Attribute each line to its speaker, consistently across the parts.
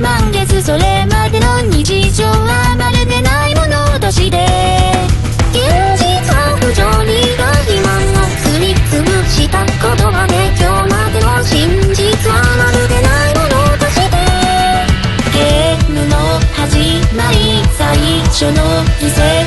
Speaker 1: 満月それまでの日常はまるでないものとして。
Speaker 2: 現実不条理が今をすりつぶした言葉で今日までの真実はまるでないものとして
Speaker 1: ゲームの始まり最初の犠牲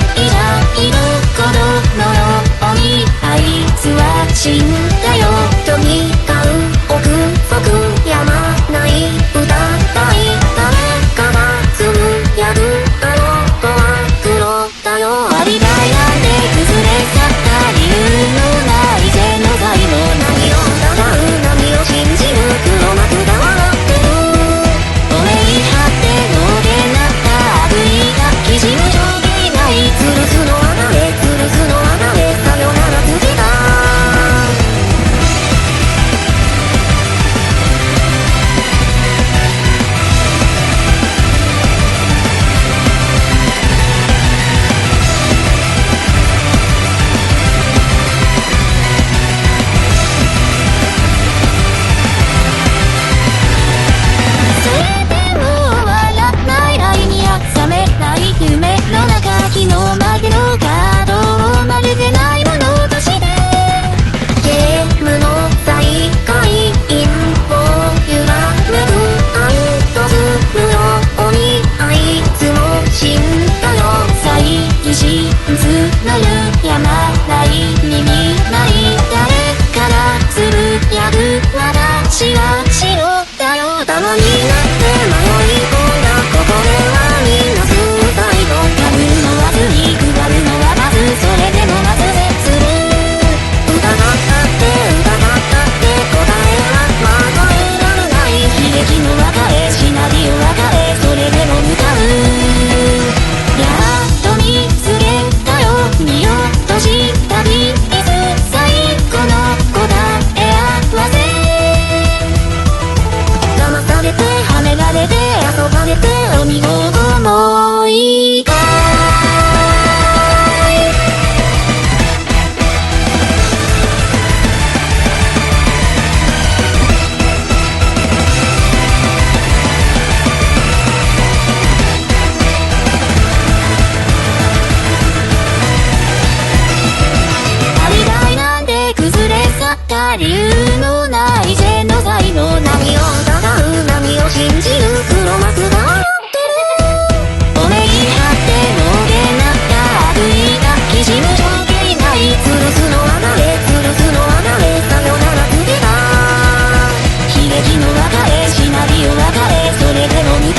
Speaker 1: りをれそれなのに